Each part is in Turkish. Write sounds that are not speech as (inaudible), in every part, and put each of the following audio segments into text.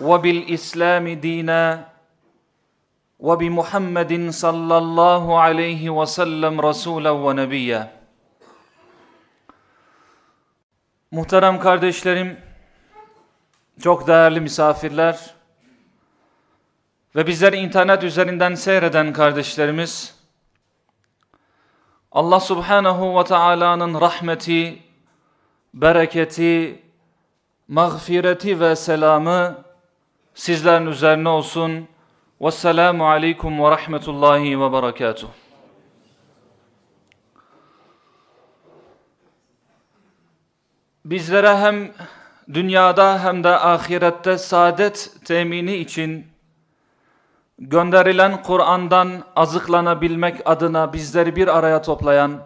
وبالإسلام دينا وبمحمد صلى الله عليه وسلم رسولا ونبيا Muhterem kardeşlerim, çok değerli misafirler ve bizleri internet üzerinden seyreden kardeşlerimiz, Allah subhanahu ve Taala'nın rahmeti, bereketi, mağfireti ve selamı sizlerin üzerine olsun. Vesselamu aleyküm ve rahmetullahi ve berekatuhu. Bizlere hem dünyada hem de ahirette saadet temini için gönderilen Kur'an'dan azıklanabilmek adına bizleri bir araya toplayan,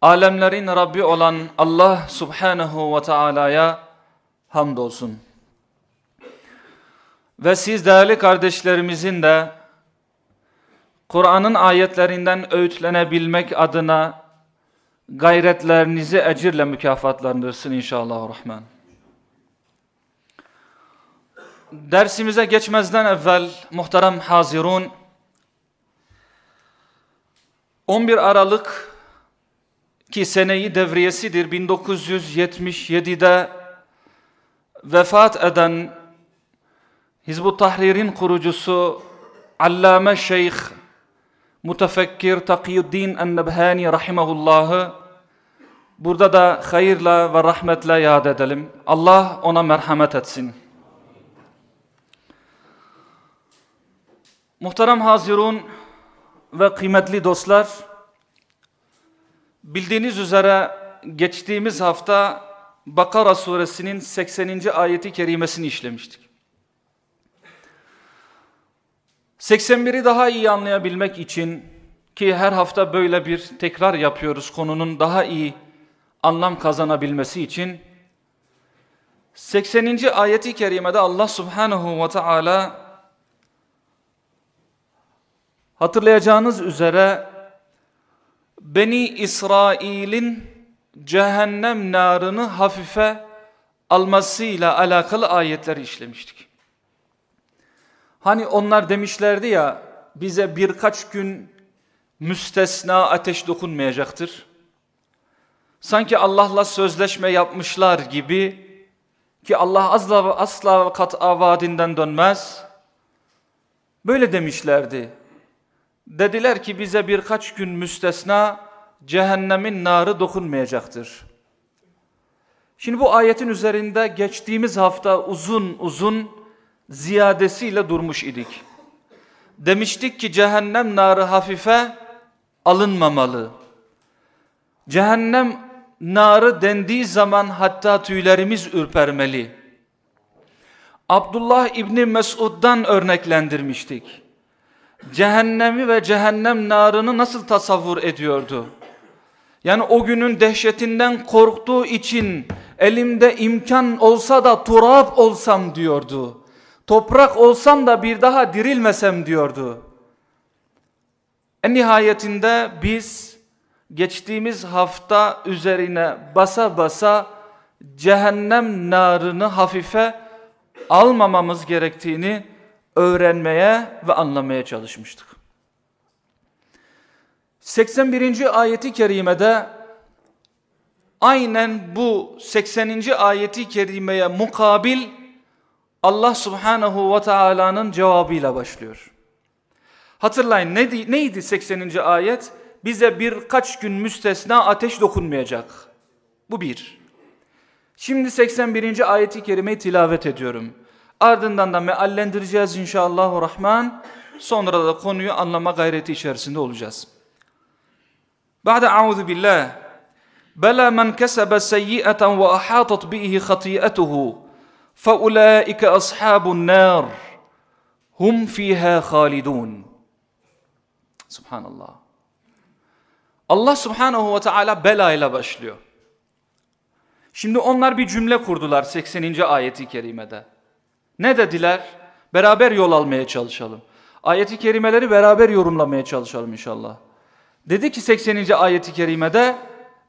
alemlerin Rabbi olan Allah Subhanahu ve Taala'ya hamdolsun. Ve siz değerli kardeşlerimizin de Kur'an'ın ayetlerinden öğütlenebilmek adına gayretlerinizi ecirle mükafatlandırsın inşallah rahman. Dersimize geçmezden evvel muhterem hazirun 11 Aralık ki seneyi devriyesidir 1977'de vefat eden Hizbut Tahrir'in kurucusu Allame Şeyh Mutefekkir Takiyuddin Ennebhani Rahimahullah'ı burada da hayırla ve rahmetle yad edelim. Allah ona merhamet etsin. Muhterem Hazirun ve kıymetli dostlar, bildiğiniz üzere geçtiğimiz hafta Bakara suresinin 80. ayeti kerimesini işlemiştik. 81'i daha iyi anlayabilmek için ki her hafta böyle bir tekrar yapıyoruz konunun daha iyi anlam kazanabilmesi için 80. ayeti kerimede Allah subhanahu ve teala hatırlayacağınız üzere Beni İsrail'in cehennem narını hafife almasıyla alakalı ayetleri işlemiştik. Hani onlar demişlerdi ya bize birkaç gün müstesna ateş dokunmayacaktır. Sanki Allah'la sözleşme yapmışlar gibi ki Allah asla asla kat'a vaadinden dönmez. Böyle demişlerdi. Dediler ki bize birkaç gün müstesna cehennemin narı dokunmayacaktır. Şimdi bu ayetin üzerinde geçtiğimiz hafta uzun uzun ziyadesiyle durmuş idik. Demiştik ki cehennem narı hafife alınmamalı. Cehennem narı dendiği zaman hatta tüylerimiz ürpermeli. Abdullah İbni Mesud'dan örneklendirmiştik. Cehennemi ve cehennem narını nasıl tasavvur ediyordu? Yani o günün dehşetinden korktuğu için elimde imkan olsa da turap olsam diyordu. Toprak olsam da bir daha dirilmesem diyordu. En nihayetinde biz geçtiğimiz hafta üzerine basa basa cehennem narını hafife almamamız gerektiğini öğrenmeye ve anlamaya çalışmıştık. 81. ayeti kerimede aynen bu 80. ayeti kerimeye mukabil Allah subhanahu ve Taala'nın cevabıyla başlıyor. Hatırlayın neydi, neydi 80. ayet? Bize birkaç gün müstesna ateş dokunmayacak. Bu bir. Şimdi 81. ayeti kerimeyi tilavet ediyorum. Ardından da meallendireceğiz inşallah rahman. Sonra da konuyu anlama gayreti içerisinde olacağız. Ba'de a'udhu billah. Bela men kesebe seyyi'eten ve ahatat bihi khati'etuhu. فَاُولَٰئِكَ أَصْحَابُ النَّارِ hum fiha halidun. Subhanallah. Allah subhanahu ve teala bela ile başlıyor. Şimdi onlar bir cümle kurdular 80. ayeti kerimede. Ne dediler? Beraber yol almaya çalışalım. Ayeti kerimeleri beraber yorumlamaya çalışalım inşallah. Dedi ki 80. ayeti kerimede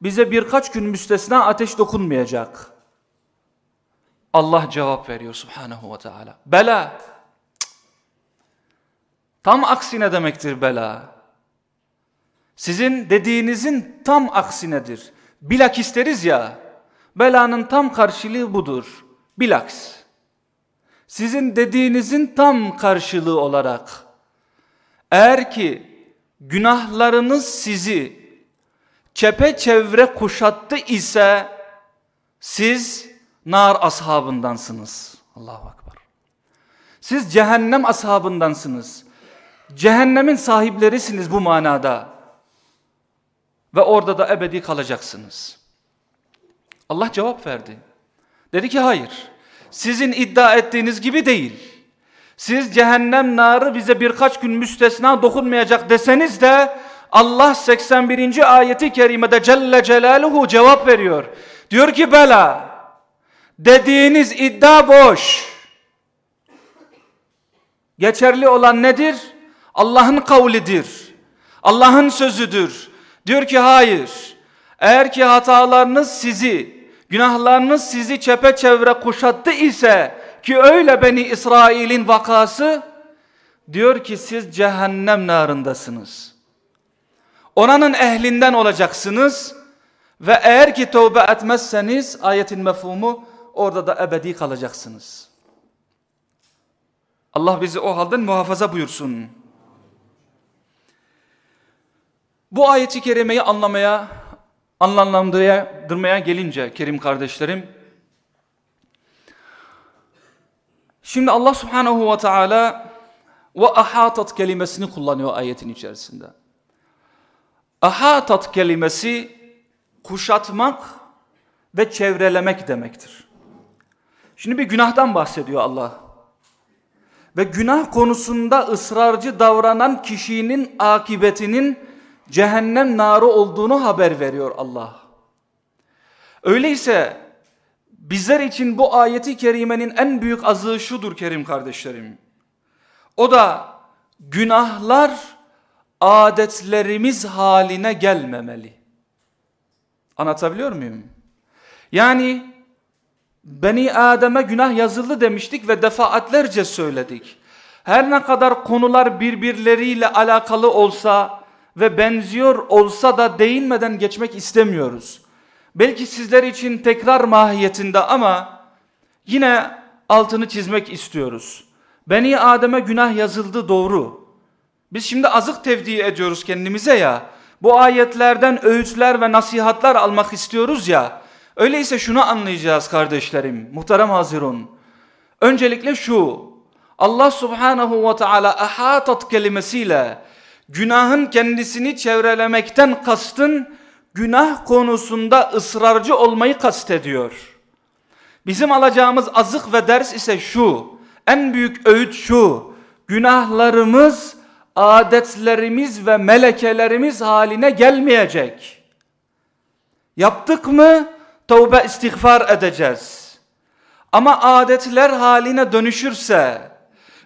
bize birkaç gün müstesna ateş dokunmayacak. Allah cevap veriyor subhanahu ve teala. Bela. Tam aksine demektir bela. Sizin dediğinizin tam aksinedir. Bilakis deriz ya, belanın tam karşılığı budur. Bilaks. Sizin dediğinizin tam karşılığı olarak, eğer ki günahlarınız sizi çepeçevre kuşattı ise, siz nar ashabındansınız. Allahu Akbar. Siz cehennem ashabındansınız. Cehennemin sahiplerisiniz bu manada. Ve orada da ebedi kalacaksınız. Allah cevap verdi. Dedi ki hayır. Sizin iddia ettiğiniz gibi değil. Siz cehennem narı bize birkaç gün müstesna dokunmayacak deseniz de Allah 81. ayeti kerimede Celle Celaluhu cevap veriyor. Diyor ki bela dediğiniz iddia boş. Geçerli olan nedir? Allah'ın kavlidir. Allah'ın sözüdür. Diyor ki hayır. Eğer ki hatalarınız sizi, günahlarınız sizi çepeçevre kuşattı ise ki öyle Beni İsrail'in vakası diyor ki siz cehennem narındasınız. Oranın ehlinden olacaksınız ve eğer ki tövbe etmezseniz ayetin mefhumu orada da ebedi kalacaksınız. Allah bizi o halden muhafaza buyursun. Bu ayeti kerimeyi anlamaya, anlamlandırmaya gelince kerim kardeşlerim, şimdi Allah subhanahu ve teala ve ahatat kelimesini kullanıyor ayetin içerisinde. Ahatat kelimesi kuşatmak ve çevrelemek demektir. Şimdi bir günahtan bahsediyor Allah. Ve günah konusunda ısrarcı davranan kişinin akıbetinin cehennem narı olduğunu haber veriyor Allah. Öyleyse bizler için bu ayeti kerimenin en büyük azığı şudur kerim kardeşlerim. O da günahlar adetlerimiz haline gelmemeli. Anlatabiliyor muyum? Yani Beni Adem'e günah yazıldı demiştik ve defaatlerce söyledik. Her ne kadar konular birbirleriyle alakalı olsa ve benziyor olsa da değinmeden geçmek istemiyoruz. Belki sizler için tekrar mahiyetinde ama yine altını çizmek istiyoruz. Beni Adem'e günah yazıldı doğru. Biz şimdi azık tevdi ediyoruz kendimize ya. Bu ayetlerden öğütler ve nasihatler almak istiyoruz ya. Öyleyse şunu anlayacağız kardeşlerim, muhterem hazirun. Öncelikle şu, Allah subhanahu ve teala ahatat kelimesiyle günahın kendisini çevrelemekten kastın günah konusunda ısrarcı olmayı kastediyor. Bizim alacağımız azık ve ders ise şu, en büyük öğüt şu, günahlarımız adetlerimiz ve melekelerimiz haline gelmeyecek. Yaptık mı tövbe istiğfar edeceğiz. Ama adetler haline dönüşürse,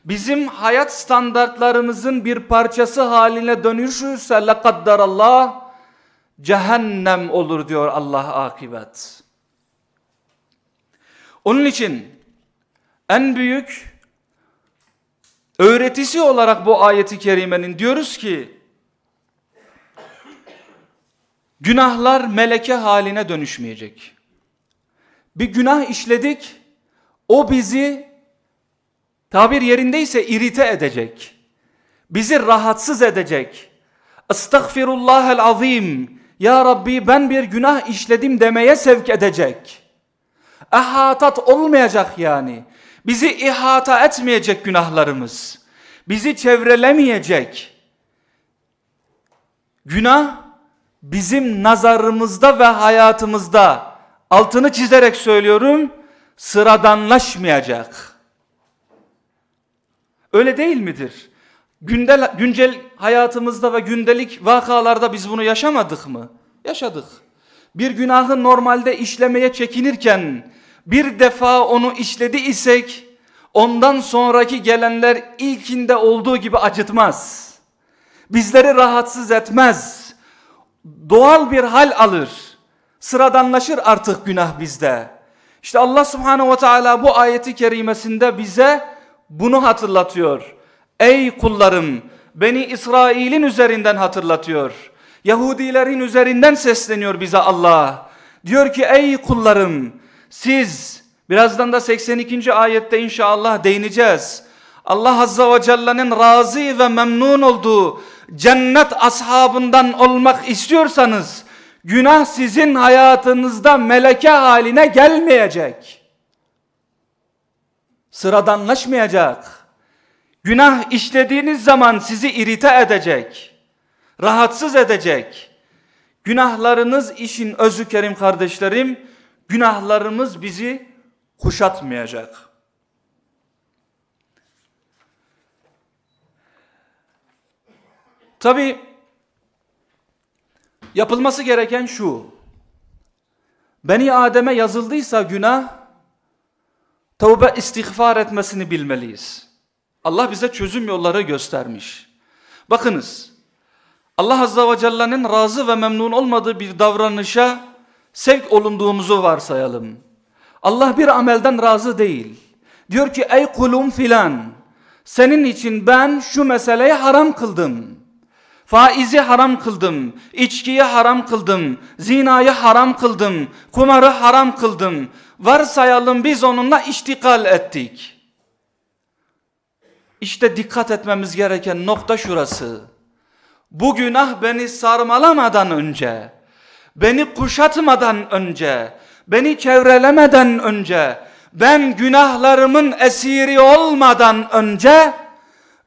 bizim hayat standartlarımızın bir parçası haline dönüşürse la kaddarallah cehennem olur diyor Allah akibet. Onun için en büyük öğretisi olarak bu ayeti kerimenin diyoruz ki günahlar meleke haline dönüşmeyecek. Bir günah işledik o bizi tabir yerindeyse irite edecek. Bizi rahatsız edecek. Estağfirullahel azim. Ya Rabbi ben bir günah işledim demeye sevk edecek. Ehatat olmayacak yani. Bizi ihata etmeyecek günahlarımız. Bizi çevrelemeyecek. Günah bizim nazarımızda ve hayatımızda altını çizerek söylüyorum sıradanlaşmayacak. Öyle değil midir? Gündel, güncel hayatımızda ve gündelik vakalarda biz bunu yaşamadık mı? Yaşadık. Bir günahı normalde işlemeye çekinirken bir defa onu işledi isek ondan sonraki gelenler ilkinde olduğu gibi acıtmaz. Bizleri rahatsız etmez. Doğal bir hal alır. Sıradanlaşır artık günah bizde. İşte Allah subhanehu ve teala bu ayeti kerimesinde bize bunu hatırlatıyor. Ey kullarım beni İsrail'in üzerinden hatırlatıyor. Yahudilerin üzerinden sesleniyor bize Allah. Diyor ki ey kullarım siz birazdan da 82. ayette inşallah değineceğiz. Allah Azza ve Celle'nin razı ve memnun olduğu cennet ashabından olmak istiyorsanız günah sizin hayatınızda meleke haline gelmeyecek. Sıradanlaşmayacak. Günah işlediğiniz zaman sizi irite edecek. Rahatsız edecek. Günahlarınız işin özü kerim kardeşlerim. Günahlarımız bizi kuşatmayacak. Tabi yapılması gereken şu. Beni Adem'e yazıldıysa günah tövbe istiğfar etmesini bilmeliyiz. Allah bize çözüm yolları göstermiş. Bakınız Allah Azza ve Celle'nin razı ve memnun olmadığı bir davranışa sevk olunduğumuzu varsayalım. Allah bir amelden razı değil. Diyor ki ey kulum filan senin için ben şu meseleyi haram kıldım. Faizi haram kıldım, içkiyi haram kıldım, zinayı haram kıldım, kumarı haram kıldım. Varsayalım biz onunla iştikal ettik. İşte dikkat etmemiz gereken nokta şurası. Bu günah beni sarmalamadan önce, beni kuşatmadan önce, beni çevrelemeden önce, ben günahlarımın esiri olmadan önce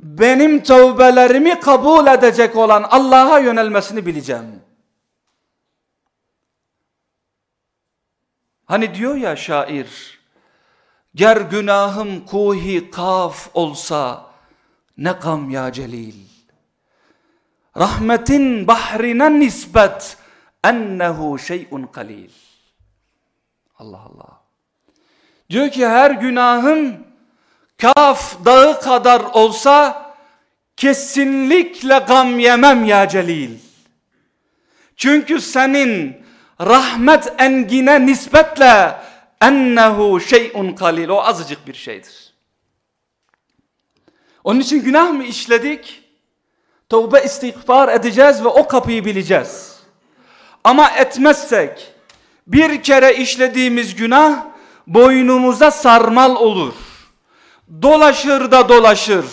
benim tövbelerimi kabul edecek olan Allah'a yönelmesini bileceğim. Hani diyor ya şair, ger günahım kuhi kaf olsa ne gam ya celil. Rahmetin bahrine nispet ennehu şeyun kalil. Allah Allah. Diyor ki her günahım Kaf dağı kadar olsa kesinlikle gam yemem ya Celil. Çünkü senin rahmet engine nispetle ennehu şeyun kalil o azıcık bir şeydir. Onun için günah mı işledik? Tövbe istiğfar edeceğiz ve o kapıyı bileceğiz. Ama etmezsek bir kere işlediğimiz günah boynumuza sarmal olur dolaşır da dolaşır.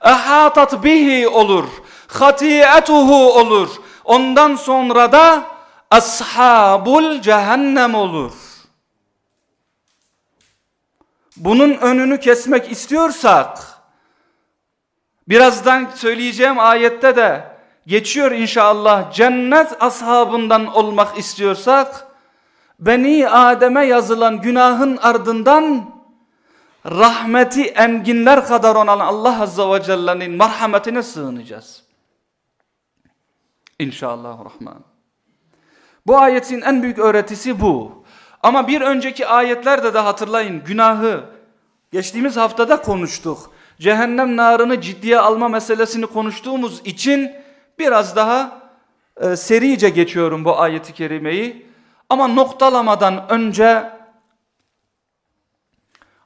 Ehatat bihi olur. Hatiyetuhu olur. Ondan sonra da ashabul cehennem olur. Bunun önünü kesmek istiyorsak birazdan söyleyeceğim ayette de geçiyor inşallah cennet ashabından olmak istiyorsak Beni Adem'e yazılan günahın ardından rahmeti enginler kadar olan Allah Azza ve Celle'nin merhametine sığınacağız. İnşallah Rahman. Bu ayetin en büyük öğretisi bu. Ama bir önceki ayetlerde de hatırlayın günahı geçtiğimiz haftada konuştuk. Cehennem narını ciddiye alma meselesini konuştuğumuz için biraz daha e, serice geçiyorum bu ayeti kerimeyi. Ama noktalamadan önce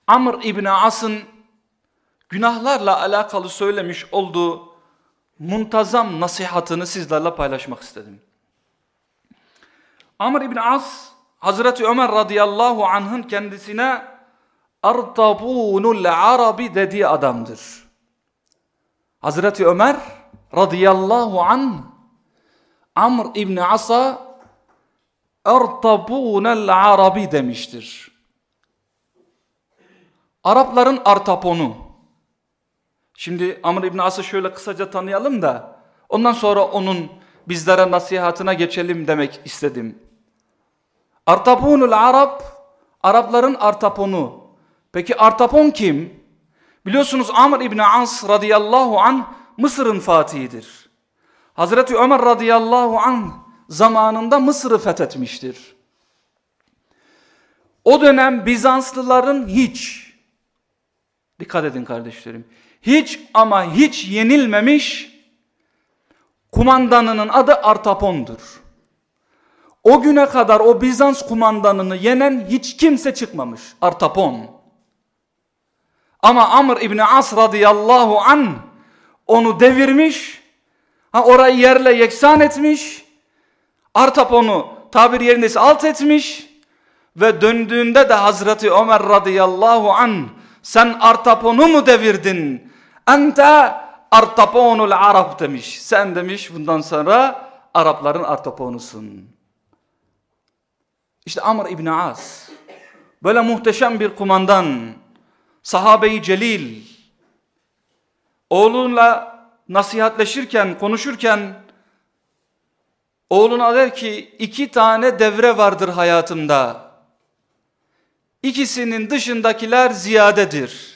Amr İbni As'ın günahlarla alakalı söylemiş olduğu muntazam nasihatını sizlerle paylaşmak istedim. Amr İbni As, Hazreti Ömer radıyallahu anh'ın kendisine Artabunul Arabi dediği adamdır. Hazreti Ömer radıyallahu anh Amr İbni As'a Artabunul Arabi demiştir. Arapların artaponu. Şimdi Amr İbni As'ı şöyle kısaca tanıyalım da ondan sonra onun bizlere nasihatına geçelim demek istedim. Artaponul Arap, Arapların artaponu. Peki artapon kim? Biliyorsunuz Amr İbni As radıyallahu an Mısır'ın fatihidir. Hazreti Ömer radıyallahu an zamanında Mısır'ı fethetmiştir. O dönem Bizanslıların hiç, dikkat edin kardeşlerim, hiç ama hiç yenilmemiş kumandanının adı Artapon'dur. O güne kadar o Bizans kumandanını yenen hiç kimse çıkmamış. Artapon. Ama Amr İbni As radıyallahu an onu devirmiş. Ha, orayı yerle yeksan etmiş. Artapon'u tabir yerindeyse alt etmiş. Ve döndüğünde de Hazreti Ömer radıyallahu an sen Artapon'u mu devirdin? Ente Artaponul Arap demiş. Sen demiş bundan sonra Arapların Artaponusun. İşte Amr İbni As böyle muhteşem bir kumandan sahabeyi celil oğlunla nasihatleşirken konuşurken oğluna der ki iki tane devre vardır hayatımda ikisinin dışındakiler ziyadedir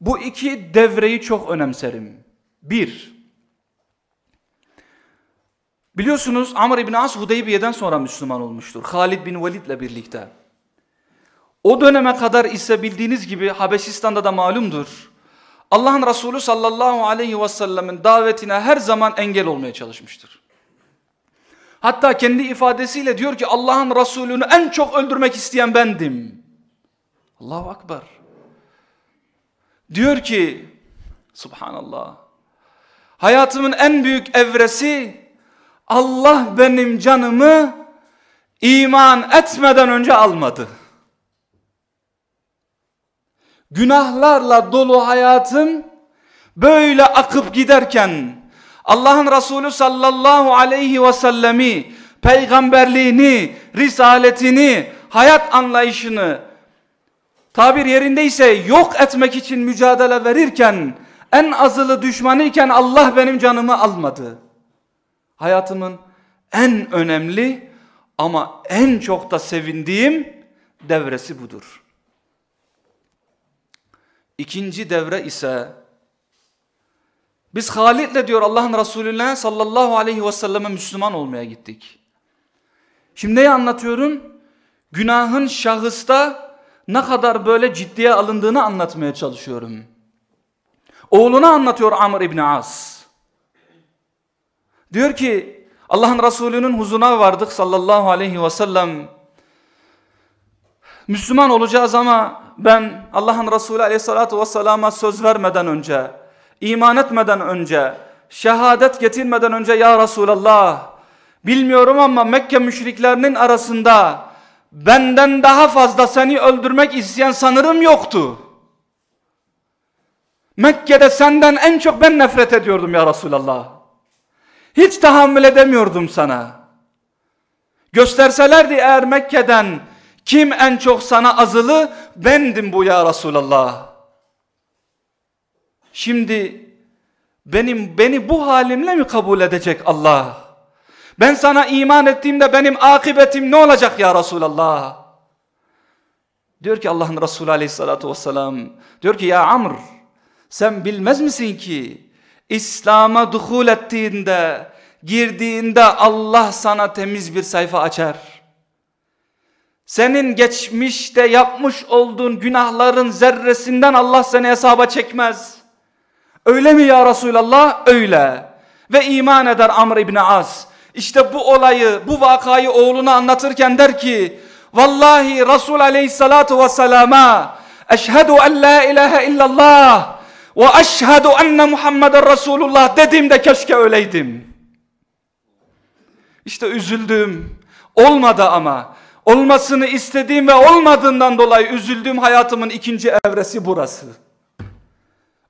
bu iki devreyi çok önemserim bir Biliyorsunuz Amr İbni As Hudeybiye'den sonra Müslüman olmuştur. Halid bin Velid ile birlikte. O döneme kadar ise bildiğiniz gibi Habeşistan'da da malumdur. Allah'ın Resulü sallallahu aleyhi ve sellemin davetine her zaman engel olmaya çalışmıştır. Hatta kendi ifadesiyle diyor ki Allah'ın Resulünü en çok öldürmek isteyen bendim. Allahu Akbar. Diyor ki Subhanallah. Hayatımın en büyük evresi Allah benim canımı iman etmeden önce almadı. Günahlarla dolu hayatım böyle akıp giderken Allah'ın Resulü sallallahu aleyhi ve sellemi peygamberliğini, risaletini, hayat anlayışını tabir yerindeyse yok etmek için mücadele verirken en azılı düşmanı iken Allah benim canımı almadı hayatımın en önemli ama en çok da sevindiğim devresi budur. İkinci devre ise biz Halid'le diyor Allah'ın Resulüne sallallahu aleyhi ve selleme Müslüman olmaya gittik. Şimdi neyi anlatıyorum? Günahın şahısta ne kadar böyle ciddiye alındığını anlatmaya çalışıyorum. Oğluna anlatıyor Amr İbni As. Diyor ki Allah'ın Resulü'nün huzuruna vardık sallallahu aleyhi ve sellem. Müslüman olacağız ama ben Allah'ın Resulü aleyhissalatu vesselama söz vermeden önce, iman etmeden önce, şehadet getirmeden önce ya Resulallah bilmiyorum ama Mekke müşriklerinin arasında benden daha fazla seni öldürmek isteyen sanırım yoktu. Mekke'de senden en çok ben nefret ediyordum ya Resulallah. Hiç tahammül edemiyordum sana. Gösterselerdi eğer Mekke'den kim en çok sana azılı bendim bu ya Resulallah. Şimdi benim beni bu halimle mi kabul edecek Allah? Ben sana iman ettiğimde benim akıbetim ne olacak ya Resulallah? Diyor ki Allah'ın Resulü aleyhissalatu vesselam diyor ki ya Amr sen bilmez misin ki İslam'a duhul ettiğinde, girdiğinde Allah sana temiz bir sayfa açar. Senin geçmişte yapmış olduğun günahların zerresinden Allah seni hesaba çekmez. Öyle mi ya Resulallah? Öyle. Ve iman eder Amr İbni As. İşte bu olayı, bu vakayı oğluna anlatırken der ki, Vallahi Resul aleyhissalatu vesselama, Eşhedü en la ilahe illallah ve eşhedü enne Muhammeden Resulullah dediğimde keşke öyleydim. İşte üzüldüm. Olmadı ama. Olmasını istediğim ve olmadığından dolayı üzüldüğüm hayatımın ikinci evresi burası.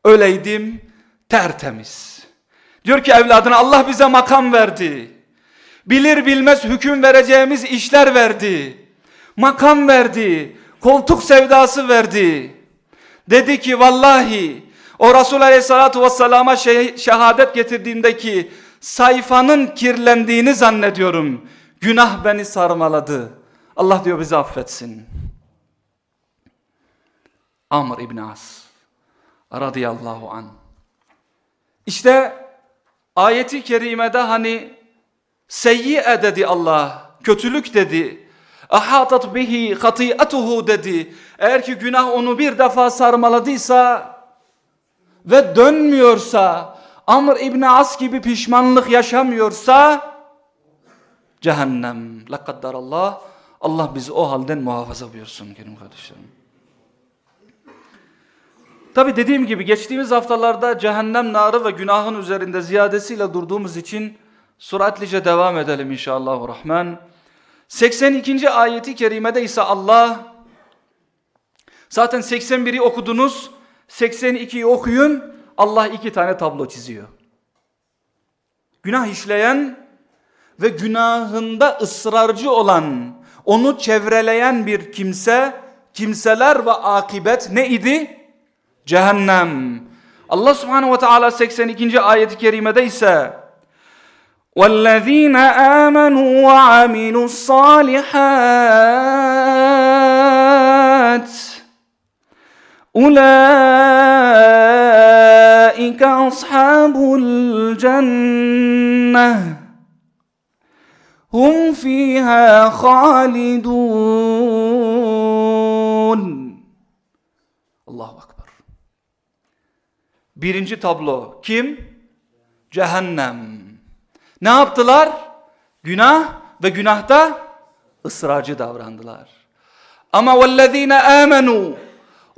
Öyleydim tertemiz. Diyor ki evladına Allah bize makam verdi. Bilir bilmez hüküm vereceğimiz işler verdi. Makam verdi. Koltuk sevdası verdi. Dedi ki vallahi o Resul Aleyhisselatü Vesselam'a şehadet getirdiğimdeki sayfanın kirlendiğini zannediyorum. Günah beni sarmaladı. Allah diyor bizi affetsin. Amr İbn As radıyallahu an. İşte ayeti kerimede hani seyyi'e dedi Allah, kötülük dedi. Ahatat bihi hati'atuhu dedi. Eğer ki günah onu bir defa sarmaladıysa ve dönmüyorsa, Amr İbni As gibi pişmanlık yaşamıyorsa, cehennem. La Allah. Allah bizi o halden muhafaza buyursun kerim kardeşlerim. Tabi dediğim gibi geçtiğimiz haftalarda cehennem narı ve günahın üzerinde ziyadesiyle durduğumuz için suratlice devam edelim inşallah. Rahman. 82. ayeti kerimede ise Allah zaten 81'i okudunuz 82'yi okuyun Allah iki tane tablo çiziyor. Günah işleyen ve günahında ısrarcı olan onu çevreleyen bir kimse kimseler ve akibet ne idi? Cehennem. Allah subhanehu ve teala 82. ayeti kerimede ise وَالَّذ۪ينَ آمَنُوا وَعَمِلُوا الصَّالِحَاتِ أُولَٰئِكَ أَصْحَابُ الْجَنَّةِ هُمْ فِيهَا خَالِدُونَ Birinci tablo kim? Cehennem. Ne yaptılar? Günah ve günahta ısrarcı davrandılar. Ama vellezine amenu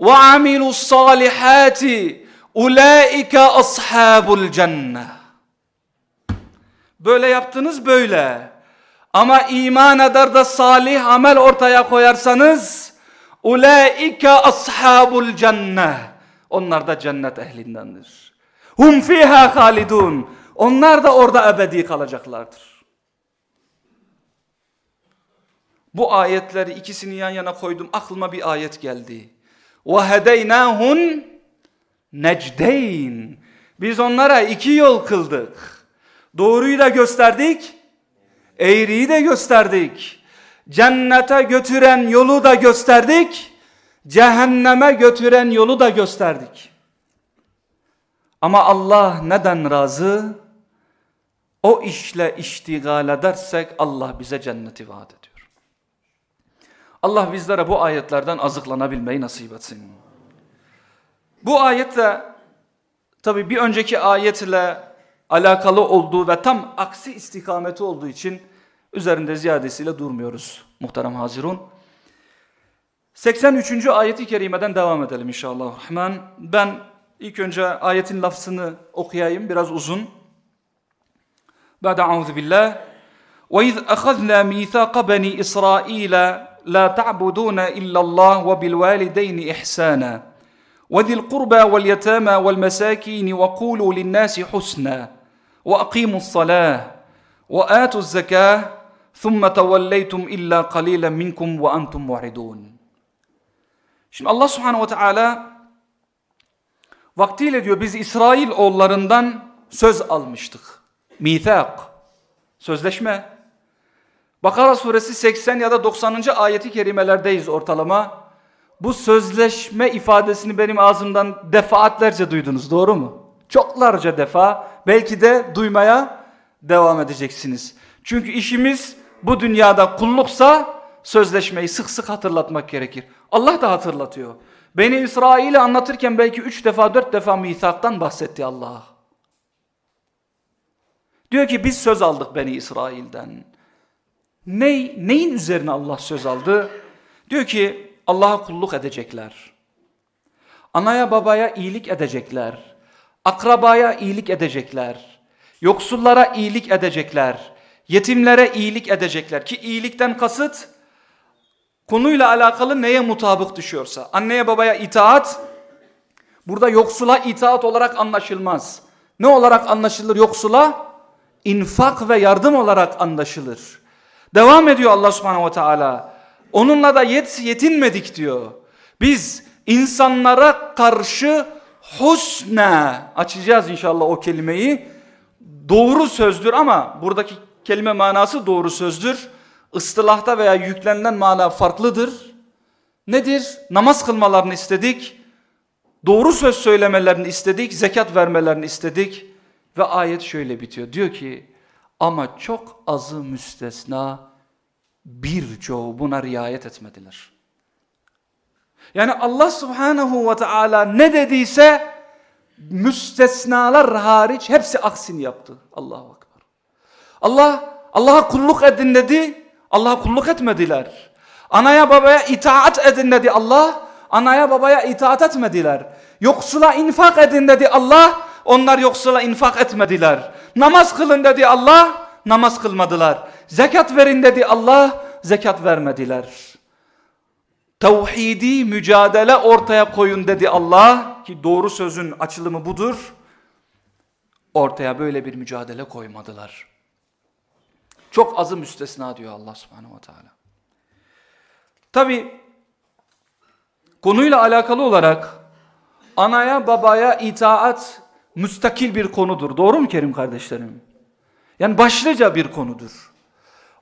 ve amilus salihati ulaike ashabul cennet. Böyle yaptınız böyle. Ama iman eder de salih amel ortaya koyarsanız ulaike ashabul cennet. Onlar da cennet ehlindendir. Hum fiha halidun. Onlar da orada ebedi kalacaklardır. Bu ayetleri ikisini yan yana koydum. Aklıma bir ayet geldi. Ve hedeynahun necdeyn. Biz onlara iki yol kıldık. Doğruyu da gösterdik. Eğriyi de gösterdik. Cennete götüren yolu da gösterdik cehenneme götüren yolu da gösterdik. Ama Allah neden razı? O işle iştigal edersek Allah bize cenneti vaat ediyor. Allah bizlere bu ayetlerden azıklanabilmeyi nasip etsin. Bu ayette tabi bir önceki ayetle alakalı olduğu ve tam aksi istikameti olduğu için üzerinde ziyadesiyle durmuyoruz muhterem hazirun. 83. ayeti kerimeden devam edelim inşallah rahman. Ben ilk önce ayetin lafzını okuyayım biraz uzun. Ba'da auzu billah. Ve iz akhazna mithaqa bani İsrail la ta'buduna illa Allah ve bil valideyni ihsana. وذي القربى واليتامى والمساكين وقولوا للناس حسنا واقيموا الصلاه واتوا الزكاه ثم توليتم الا قليلا منكم وأنتم معرضون Şimdi Allah subhanehu ve teala vaktiyle diyor biz İsrail oğullarından söz almıştık. Mithak. Sözleşme. Bakara suresi 80 ya da 90. ayeti kerimelerdeyiz ortalama. Bu sözleşme ifadesini benim ağzımdan defaatlerce duydunuz doğru mu? Çoklarca defa belki de duymaya devam edeceksiniz. Çünkü işimiz bu dünyada kulluksa sözleşmeyi sık sık hatırlatmak gerekir. Allah da hatırlatıyor. Beni İsrail'i anlatırken belki üç defa dört defa mithaktan bahsetti Allah. Diyor ki biz söz aldık Beni İsrail'den. Ne, neyin üzerine Allah söz aldı? Diyor ki Allah'a kulluk edecekler. Anaya babaya iyilik edecekler. Akrabaya iyilik edecekler. Yoksullara iyilik edecekler. Yetimlere iyilik edecekler. Ki iyilikten kasıt konuyla alakalı neye mutabık düşüyorsa. Anneye babaya itaat burada yoksula itaat olarak anlaşılmaz. Ne olarak anlaşılır yoksula? infak ve yardım olarak anlaşılır. Devam ediyor Allah subhanehu ve teala. Onunla da yet, yetinmedik diyor. Biz insanlara karşı husne açacağız inşallah o kelimeyi. Doğru sözdür ama buradaki kelime manası doğru sözdür. Istılahta veya yüklenilen mana farklıdır. Nedir? Namaz kılmalarını istedik. Doğru söz söylemelerini istedik, zekat vermelerini istedik ve ayet şöyle bitiyor. Diyor ki ama çok azı müstesna birçoğu buna riayet etmediler. Yani Allah subhanahu ve teala ne dediyse müstesnalar hariç hepsi aksini yaptı. Allahu akbar. Allah Allah'a kulluk edin dedi. Allah'a kulluk etmediler. Anaya babaya itaat edin dedi Allah. Anaya babaya itaat etmediler. Yoksula infak edin dedi Allah. Onlar yoksula infak etmediler. Namaz kılın dedi Allah. Namaz kılmadılar. Zekat verin dedi Allah. Zekat vermediler. Tevhidi mücadele ortaya koyun dedi Allah. Ki doğru sözün açılımı budur. Ortaya böyle bir mücadele koymadılar. Çok azı müstesna diyor Allah subhanehu ve teala. Tabi konuyla alakalı olarak anaya babaya itaat müstakil bir konudur. Doğru mu Kerim kardeşlerim? Yani başlıca bir konudur.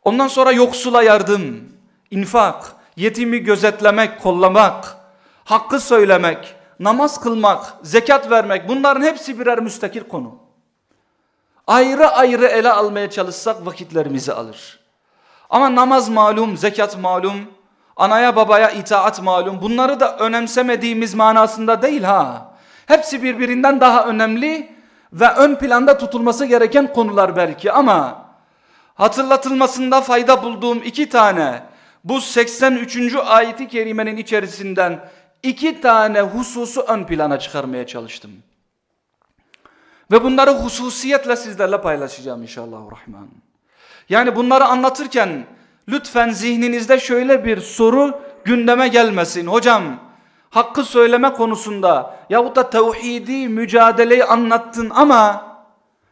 Ondan sonra yoksula yardım, infak, yetimi gözetlemek, kollamak, hakkı söylemek, namaz kılmak, zekat vermek bunların hepsi birer müstakil konu. Ayrı ayrı ele almaya çalışsak vakitlerimizi alır. Ama namaz malum, zekat malum, anaya babaya itaat malum. Bunları da önemsemediğimiz manasında değil ha. Hepsi birbirinden daha önemli ve ön planda tutulması gereken konular belki ama hatırlatılmasında fayda bulduğum iki tane bu 83. ayeti kerimenin içerisinden iki tane hususu ön plana çıkarmaya çalıştım. Ve bunları hususiyetle sizlerle paylaşacağım inşallah rahman. Yani bunları anlatırken lütfen zihninizde şöyle bir soru gündeme gelmesin. Hocam hakkı söyleme konusunda yahut da tevhidi mücadeleyi anlattın ama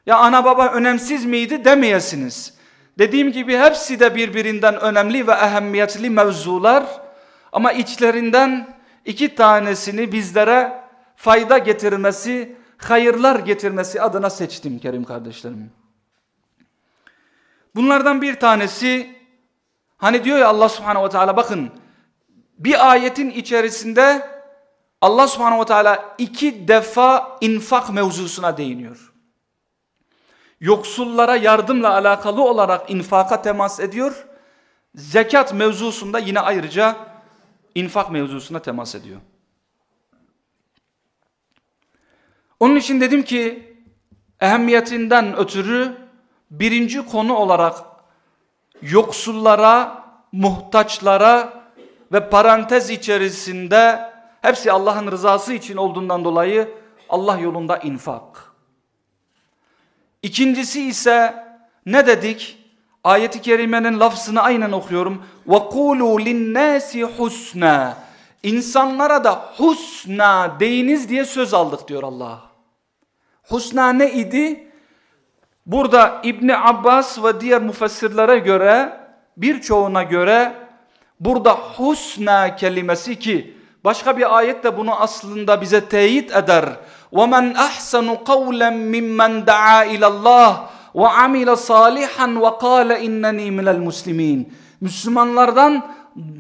ya ana baba önemsiz miydi demeyesiniz. Dediğim gibi hepsi de birbirinden önemli ve ehemmiyetli mevzular ama içlerinden iki tanesini bizlere fayda getirmesi, hayırlar getirmesi adına seçtim Kerim kardeşlerim. Bunlardan bir tanesi hani diyor ya Allah subhanehu ve teala bakın bir ayetin içerisinde Allah subhanehu ve teala iki defa infak mevzusuna değiniyor. Yoksullara yardımla alakalı olarak infaka temas ediyor. Zekat mevzusunda yine ayrıca infak mevzusuna temas ediyor. Onun için dedim ki ehemmiyetinden ötürü birinci konu olarak yoksullara, muhtaçlara ve parantez içerisinde hepsi Allah'ın rızası için olduğundan dolayı Allah yolunda infak. İkincisi ise ne dedik? Ayeti kerimenin lafzını aynen okuyorum. وَقُولُوا لِلنَّاسِ حُسْنًا İnsanlara da husna deyiniz diye söz aldık diyor Allah. Husna ne idi? Burada İbni Abbas ve diğer müfessirlere göre birçoğuna göre burada husna kelimesi ki başka bir ayet de bunu aslında bize teyit eder. وَمَنْ أَحْسَنُ قَوْلًا مِمَّنْ دَعَا إِلَى اللّٰهِ وَعَمِلَ صَالِحًا وَقَالَ اِنَّنِي مِنَ الْمُسْلِمِينَ Müslümanlardan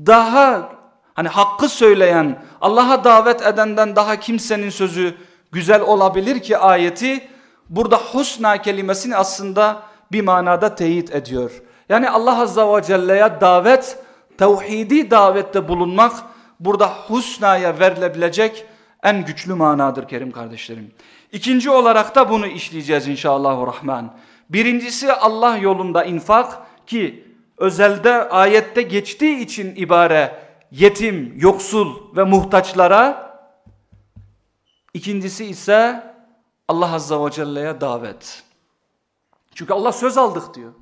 daha hani hakkı söyleyen, Allah'a davet edenden daha kimsenin sözü güzel olabilir ki ayeti burada husna kelimesini aslında bir manada teyit ediyor. Yani Allah Azza ve Celle'ye davet, tevhidi davette bulunmak burada husnaya verilebilecek en güçlü manadır Kerim kardeşlerim. İkinci olarak da bunu işleyeceğiz inşallah rahman. Birincisi Allah yolunda infak ki özelde ayette geçtiği için ibare yetim, yoksul ve muhtaçlara. İkincisi ise Allah Azza ve Celle'ye davet. Çünkü Allah söz aldık diyor.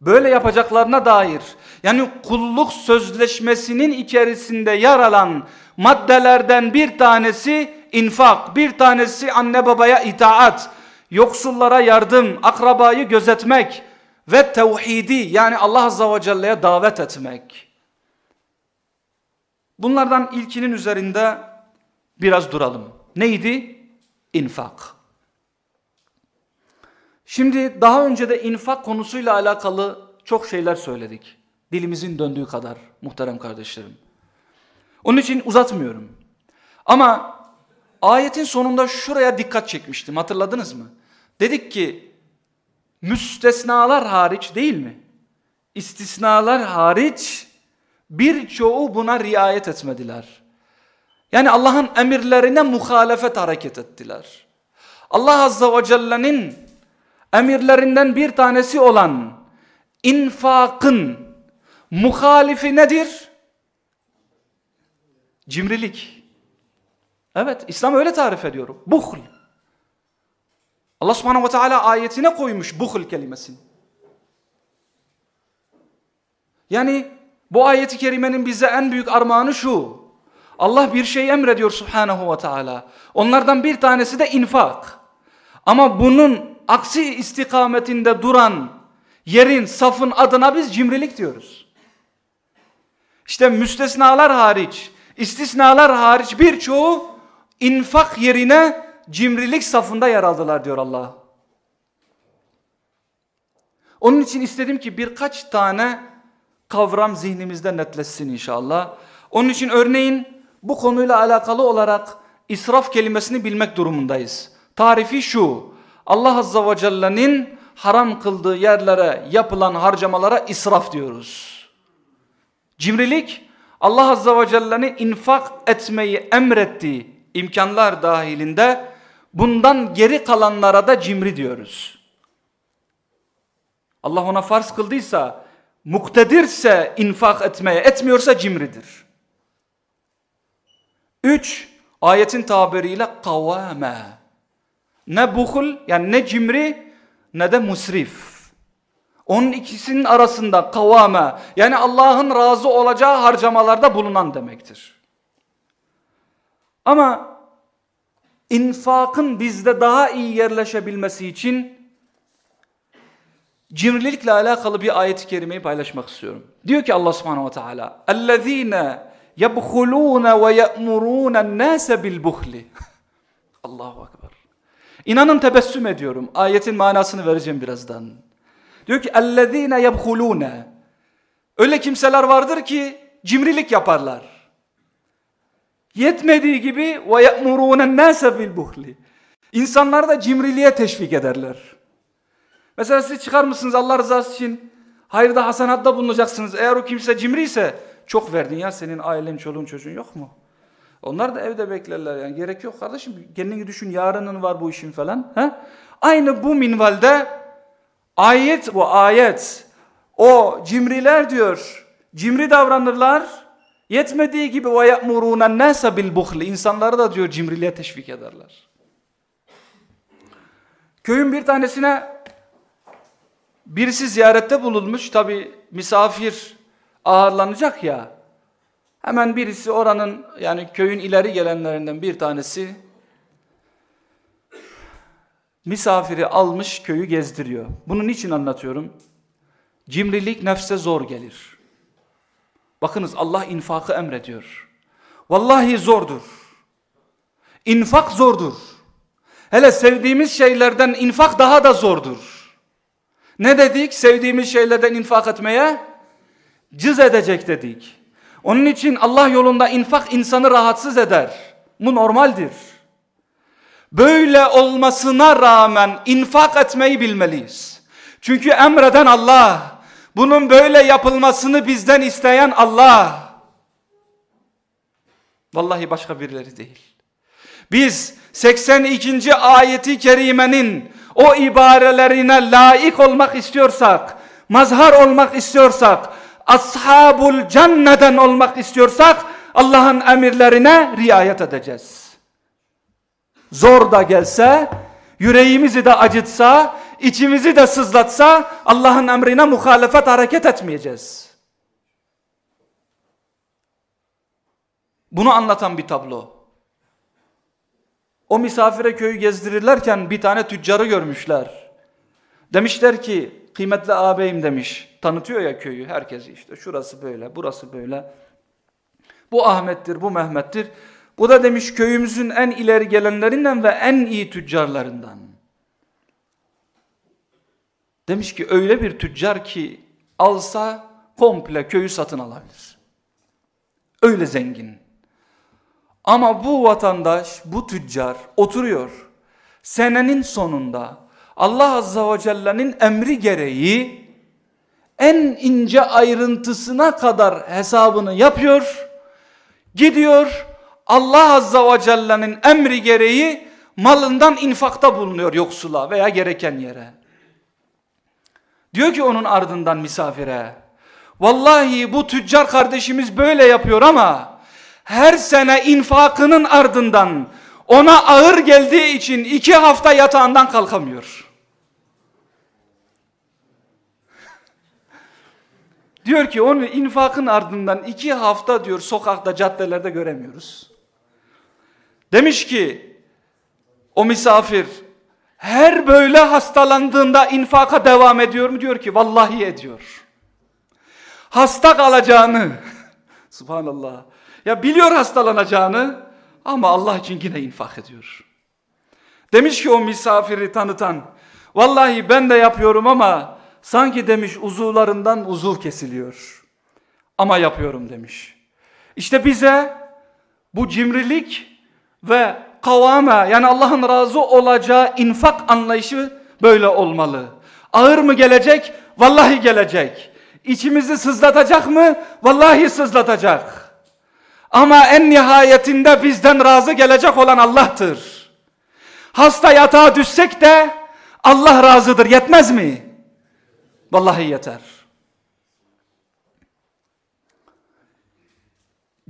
Böyle yapacaklarına dair yani kulluk sözleşmesinin içerisinde yer alan maddelerden bir tanesi infak, bir tanesi anne babaya itaat, yoksullara yardım, akrabayı gözetmek ve tevhidi yani Allah Azza ve Celle'ye davet etmek. Bunlardan ilkinin üzerinde biraz duralım. Neydi? İnfak. Şimdi daha önce de infak konusuyla alakalı çok şeyler söyledik. Dilimizin döndüğü kadar muhterem kardeşlerim. Onun için uzatmıyorum. Ama ayetin sonunda şuraya dikkat çekmiştim hatırladınız mı? Dedik ki müstesnalar hariç değil mi? İstisnalar hariç birçoğu buna riayet etmediler. Yani Allah'ın emirlerine muhalefet hareket ettiler. Allah Azze ve Celle'nin emirlerinden bir tanesi olan infakın muhalifi nedir? Cimrilik. Evet İslam öyle tarif ediyor. Buhl. Allah subhanahu ve teala ayetine koymuş buhl kelimesini. Yani bu ayeti kerimenin bize en büyük armağanı şu. Allah bir şey emrediyor subhanahu ve teala. Onlardan bir tanesi de infak. Ama bunun aksi istikametinde duran yerin, safın adına biz cimrilik diyoruz. İşte müstesnalar hariç, istisnalar hariç birçoğu infak yerine cimrilik safında yer aldılar diyor Allah. Onun için istedim ki birkaç tane kavram zihnimizde netleşsin inşallah. Onun için örneğin bu konuyla alakalı olarak israf kelimesini bilmek durumundayız. Tarifi şu. Allah Azza ve Celle'nin haram kıldığı yerlere yapılan harcamalara israf diyoruz. Cimrilik Allah Azza ve Celle'nin infak etmeyi emrettiği imkanlar dahilinde bundan geri kalanlara da cimri diyoruz. Allah ona farz kıldıysa, muktedirse infak etmeye, etmiyorsa cimridir. Üç, ayetin tabiriyle kavame. Ne buhul yani ne cimri ne de musrif. Onun ikisinin arasında kavame yani Allah'ın razı olacağı harcamalarda bulunan demektir. Ama infakın bizde daha iyi yerleşebilmesi için cimrilikle alakalı bir ayet-i kerimeyi paylaşmak istiyorum. Diyor ki Allah subhanahu ve teala اَلَّذ۪ينَ yebhulûne ve ye'murûnen nâse bil buhli. Allahu Akbar. İnanın tebessüm ediyorum. Ayetin manasını vereceğim birazdan. Diyor ki ellezîne yebhulûne. Öyle kimseler vardır ki cimrilik yaparlar. Yetmediği gibi ve ye'murûnen nâse bil buhli. İnsanlar da cimriliğe teşvik ederler. Mesela siz çıkar mısınız Allah rızası için? Hayırda hasanatta bulunacaksınız. Eğer o kimse cimri ise çok verdin ya senin ailen çoluğun çocuğun yok mu? Onlar da evde beklerler yani gerek yok kardeşim kendini düşün yarının var bu işin falan. He? Aynı bu minvalde ayet bu ayet o cimriler diyor cimri davranırlar yetmediği gibi ve ya'muruna nasa bil buhli insanları da diyor cimriliğe teşvik ederler. Köyün bir tanesine birisi ziyarette bulunmuş tabi misafir ağırlanacak ya. Hemen birisi oranın yani köyün ileri gelenlerinden bir tanesi misafiri almış köyü gezdiriyor. Bunun için anlatıyorum. Cimrilik nefse zor gelir. Bakınız Allah infakı emrediyor. Vallahi zordur. İnfak zordur. Hele sevdiğimiz şeylerden infak daha da zordur. Ne dedik sevdiğimiz şeylerden infak etmeye? Cız edecek dedik. Onun için Allah yolunda infak insanı rahatsız eder. Bu normaldir. Böyle olmasına rağmen infak etmeyi bilmeliyiz. Çünkü emreden Allah. Bunun böyle yapılmasını bizden isteyen Allah. Vallahi başka birileri değil. Biz 82. ayeti kerimenin o ibarelerine layık olmak istiyorsak, mazhar olmak istiyorsak, ashabul cenneden olmak istiyorsak Allah'ın emirlerine riayet edeceğiz. Zor da gelse, yüreğimizi de acıtsa, içimizi de sızlatsa Allah'ın emrine muhalefet hareket etmeyeceğiz. Bunu anlatan bir tablo. O misafire köyü gezdirirlerken bir tane tüccarı görmüşler. Demişler ki kıymetli ağabeyim demiş. Tanıtıyor ya köyü herkesi işte şurası böyle burası böyle. Bu Ahmet'tir bu Mehmet'tir. Bu da demiş köyümüzün en ileri gelenlerinden ve en iyi tüccarlarından. Demiş ki öyle bir tüccar ki alsa komple köyü satın alabilir. Öyle zengin. Ama bu vatandaş, bu tüccar oturuyor. Senenin sonunda Allah Azza ve Celle'nin emri gereği en ince ayrıntısına kadar hesabını yapıyor. Gidiyor Allah Azza ve Celle'nin emri gereği malından infakta bulunuyor yoksula veya gereken yere. Diyor ki onun ardından misafire, vallahi bu tüccar kardeşimiz böyle yapıyor ama her sene infakının ardından ona ağır geldiği için iki hafta yatağından kalkamıyor. Diyor ki onu infakın ardından iki hafta diyor sokakta caddelerde göremiyoruz. Demiş ki o misafir her böyle hastalandığında infaka devam ediyor mu? Diyor ki vallahi ediyor. Hasta kalacağını (laughs) subhanallah ya biliyor hastalanacağını ama Allah için yine infak ediyor. Demiş ki o misafiri tanıtan vallahi ben de yapıyorum ama sanki demiş uzuvlarından uzuv kesiliyor. Ama yapıyorum demiş. İşte bize bu cimrilik ve kavame yani Allah'ın razı olacağı infak anlayışı böyle olmalı. Ağır mı gelecek? Vallahi gelecek. İçimizi sızlatacak mı? Vallahi sızlatacak. Ama en nihayetinde bizden razı gelecek olan Allah'tır. Hasta yatağa düşsek de Allah razıdır. Yetmez mi? Vallahi yeter.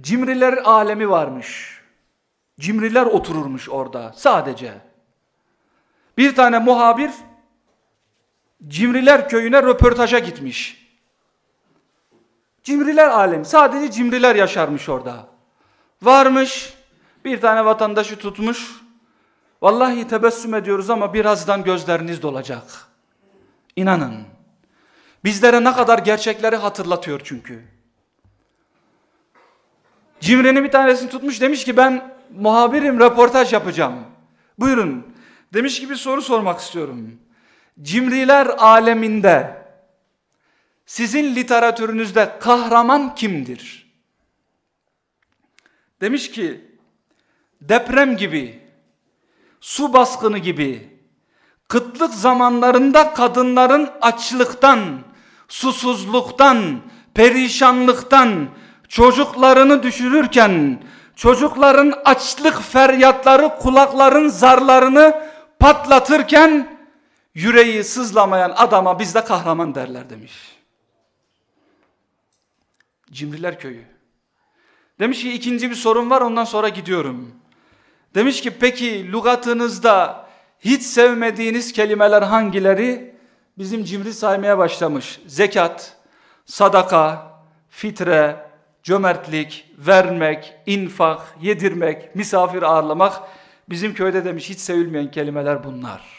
Cimriler alemi varmış. Cimriler otururmuş orada sadece. Bir tane muhabir Cimriler köyüne röportaja gitmiş. Cimriler alem. Sadece cimriler yaşarmış orada. Varmış. Bir tane vatandaşı tutmuş. Vallahi tebessüm ediyoruz ama birazdan gözleriniz dolacak. İnanın. Bizlere ne kadar gerçekleri hatırlatıyor çünkü. Cimrinin bir tanesini tutmuş demiş ki ben muhabirim röportaj yapacağım. Buyurun. Demiş ki bir soru sormak istiyorum. Cimriler aleminde sizin literatürünüzde kahraman kimdir? Demiş ki deprem gibi, su baskını gibi, kıtlık zamanlarında kadınların açlıktan, susuzluktan, perişanlıktan çocuklarını düşürürken çocukların açlık feryatları kulakların zarlarını patlatırken yüreği sızlamayan adama bizde kahraman derler demiş. Cimriler köyü. Demiş ki ikinci bir sorun var ondan sonra gidiyorum. Demiş ki peki lügatınızda hiç sevmediğiniz kelimeler hangileri? Bizim cimri saymaya başlamış. Zekat, sadaka, fitre, cömertlik, vermek, infak, yedirmek, misafir ağırlamak. Bizim köyde demiş hiç sevilmeyen kelimeler bunlar.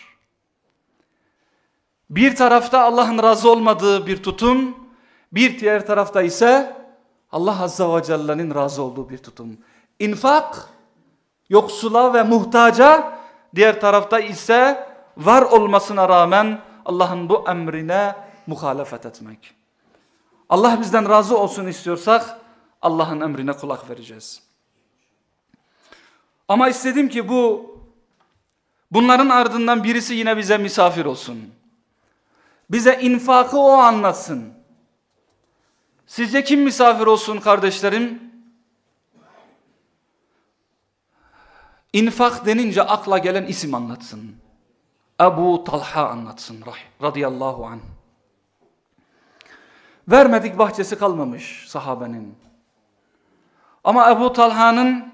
Bir tarafta Allah'ın razı olmadığı bir tutum, bir diğer tarafta ise Allah Azza ve Celle'nin razı olduğu bir tutum. İnfak, yoksula ve muhtaca, diğer tarafta ise var olmasına rağmen Allah'ın bu emrine muhalefet etmek. Allah bizden razı olsun istiyorsak Allah'ın emrine kulak vereceğiz. Ama istedim ki bu bunların ardından birisi yine bize misafir olsun. Bize infakı o anlatsın. Sizce kim misafir olsun kardeşlerim? İnfak denince akla gelen isim anlatsın. Ebu Talha anlatsın radıyallahu anh. Vermedik bahçesi kalmamış sahabenin. Ama Ebu Talha'nın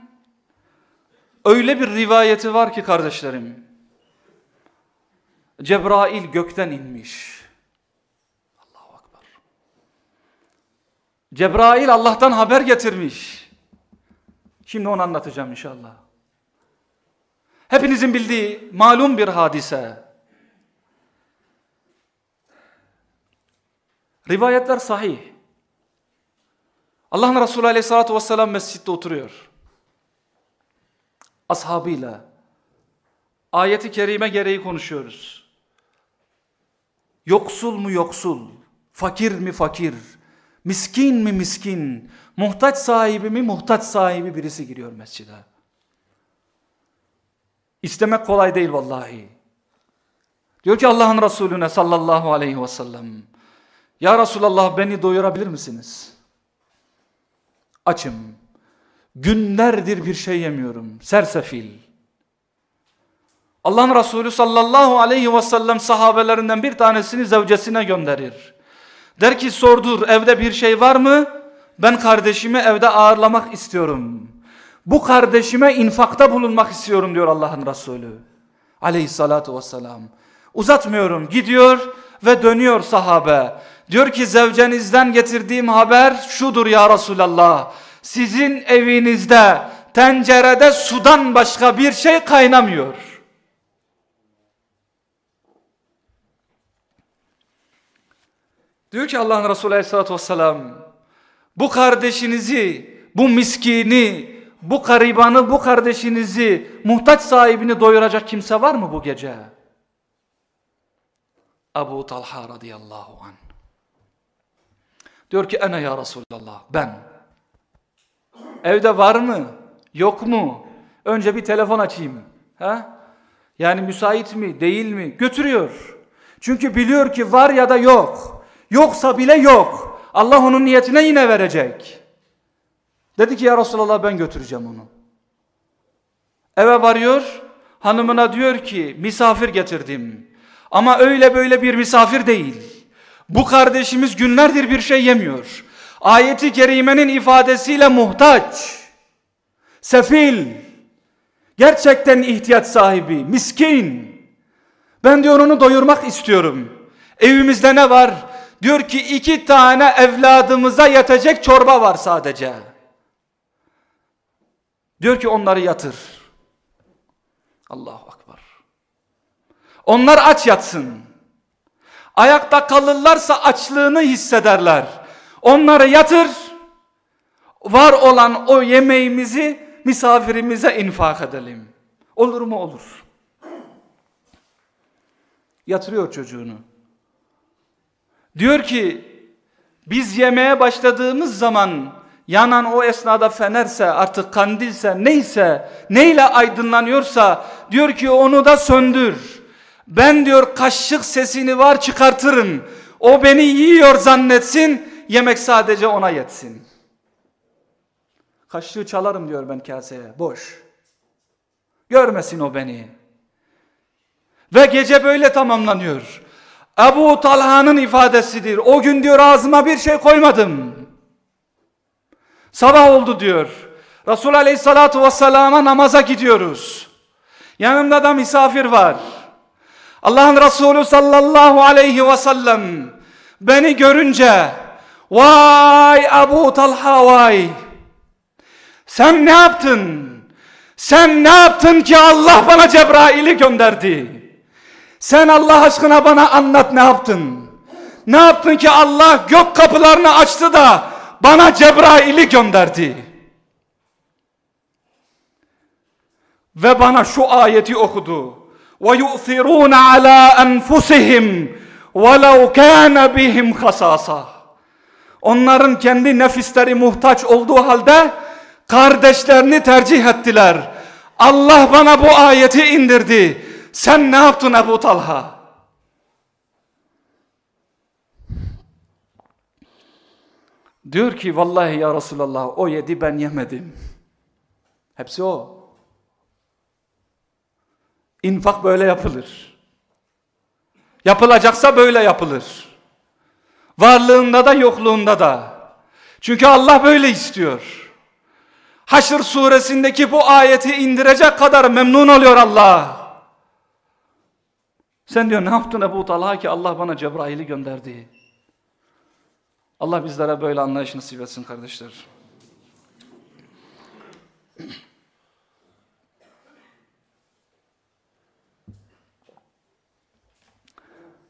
öyle bir rivayeti var ki kardeşlerim. Cebrail gökten inmiş. Allahu Akbar. Cebrail Allah'tan haber getirmiş. Şimdi onu anlatacağım inşallah. Hepinizin bildiği malum bir hadise. Rivayetler sahih. Allah'ın Resulü aleyhissalatü vesselam mescitte oturuyor. Ashabıyla. Ayeti kerime gereği konuşuyoruz. Yoksul mu yoksul, fakir mi fakir, miskin mi miskin, muhtaç sahibi mi muhtaç sahibi birisi giriyor mescide. İstemek kolay değil vallahi. Diyor ki Allah'ın Resulüne sallallahu aleyhi ve sellem. Ya Resulallah beni doyurabilir misiniz? Açım. Günlerdir bir şey yemiyorum. Sersefil. Allah'ın Resulü sallallahu aleyhi ve sellem sahabelerinden bir tanesini zevcesine gönderir. Der ki sordur evde bir şey var mı? Ben kardeşimi evde ağırlamak istiyorum. Bu kardeşime infakta bulunmak istiyorum diyor Allah'ın Resulü. Aleyhissalatu vesselam. Uzatmıyorum gidiyor ve dönüyor sahabe. Diyor ki zevcenizden getirdiğim haber şudur ya Resulallah. Sizin evinizde tencerede sudan başka bir şey kaynamıyor. Diyor ki Allah'ın Resulü Aleyhisselatü Vesselam bu kardeşinizi, bu miskini, bu garibanı, bu kardeşinizi, muhtaç sahibini doyuracak kimse var mı bu gece? Abu Talha radıyallahu an. Diyor ki ene ya Resulallah ben. Evde var mı? Yok mu? Önce bir telefon açayım. Ha? Yani müsait mi? Değil mi? Götürüyor. Çünkü biliyor ki var ya da yok. Yoksa bile yok. Allah onun niyetine yine verecek. Dedi ki ya Resulallah ben götüreceğim onu. Eve varıyor. Hanımına diyor ki misafir getirdim. Ama öyle böyle bir misafir değil. Bu kardeşimiz günlerdir bir şey yemiyor. Ayeti kerimenin ifadesiyle muhtaç, sefil, gerçekten ihtiyaç sahibi, miskin. Ben diyor onu doyurmak istiyorum. Evimizde ne var? Diyor ki iki tane evladımıza yetecek çorba var sadece. Diyor ki onları yatır. Allahu Akbar. Onlar aç yatsın. Ayakta kalırlarsa açlığını hissederler. Onları yatır. Var olan o yemeğimizi misafirimize infak edelim. Olur mu? Olur. Yatırıyor çocuğunu. Diyor ki biz yemeğe başladığımız zaman yanan o esnada fenerse artık kandilse neyse neyle aydınlanıyorsa diyor ki onu da söndür. Ben diyor kaşık sesini var çıkartırım. O beni yiyor zannetsin yemek sadece ona yetsin. Kaşığı çalarım diyor ben kaseye boş. Görmesin o beni. Ve gece böyle tamamlanıyor. Ebu Talha'nın ifadesidir. O gün diyor ağzıma bir şey koymadım. Sabah oldu diyor. Resul Aleyhisselatü Vesselam'a namaza gidiyoruz. Yanımda da misafir var. Allah'ın Resulü sallallahu aleyhi ve sellem beni görünce vay Ebu Talha vay sen ne yaptın? Sen ne yaptın ki Allah bana Cebrail'i gönderdi? Sen Allah aşkına bana anlat ne yaptın? Ne yaptın ki Allah gök kapılarını açtı da bana Cebrail'i gönderdi? Ve bana şu ayeti okudu. وَيُؤْثِرُونَ عَلَى أَنْفُسِهِمْ وَلَوْ كَانَ بِهِمْ خَسَاسًا Onların kendi nefisleri muhtaç olduğu halde kardeşlerini tercih ettiler. Allah bana bu ayeti indirdi. Sen ne yaptın Ebu Talha? Diyor ki vallahi ya Resulallah o yedi ben yemedim. Hepsi o. İnfak böyle yapılır. Yapılacaksa böyle yapılır. Varlığında da yokluğunda da. Çünkü Allah böyle istiyor. Haşr suresindeki bu ayeti indirecek kadar memnun oluyor Allah. Sen diyor ne yaptın Ebu Talha ki Allah bana Cebrail'i gönderdi. Allah bizlere böyle anlayış nasip etsin kardeşler.